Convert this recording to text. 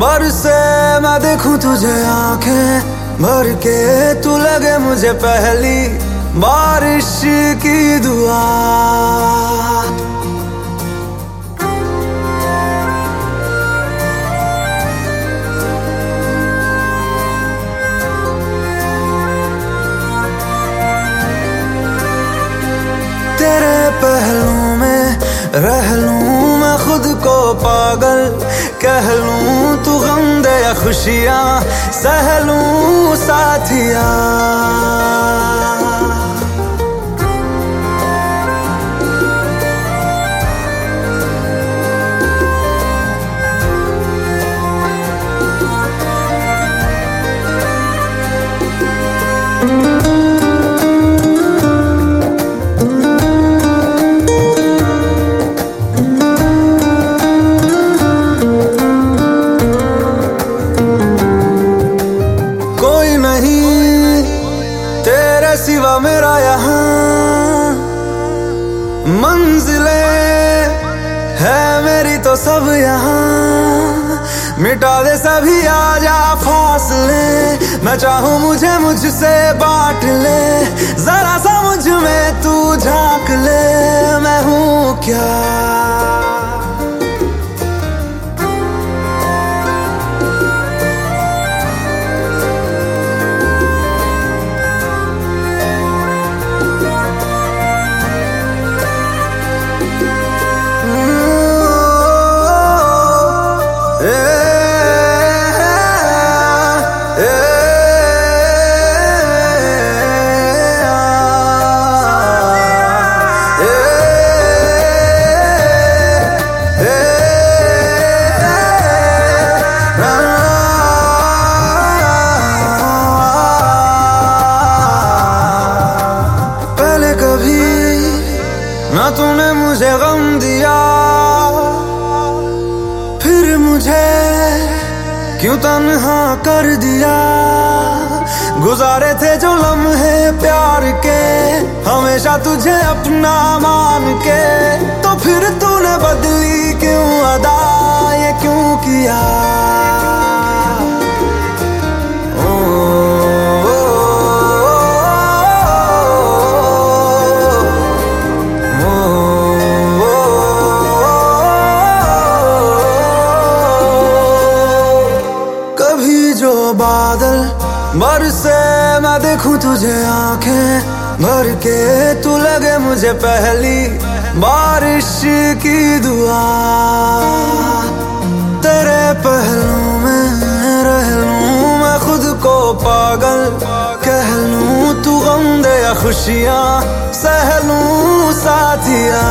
बरसे मैं देखूँ तुझे आँखें, भर के तू लगे मुझे पहली बारिश की दुआ। तेरे पहलू में रह लूँ मैं खुद को पागल कह लूँ तू गम दे या खुशियाँ सहलूं साथिया। मेरा यहाँ मंजिले है मेरी तो सब यहाँ। मिटा दे सभी आ आजा फासले। मैं चाहूँ मुझे मुझसे बांट ले। जरा सा मुझमें तू झाँक ले। मैं हूँ क्या? तूने मुझे गम दिया। फिर मुझे क्यों तनहा कर दिया? गुजारे थे जो लम्हे प्यार के, हमेशा तुझे अपना मान के। तो फिर तूने बदली क्यों बादल बरसे मैं देखूँ तुझे आँखें, भर के तू लगे मुझे पहली बारिश की दुआ। तेरे पहलू में रह लूँ मैं खुद को पागल, कह लूँ तू गम दे या खुशियाँ, सह लूँ साथिया।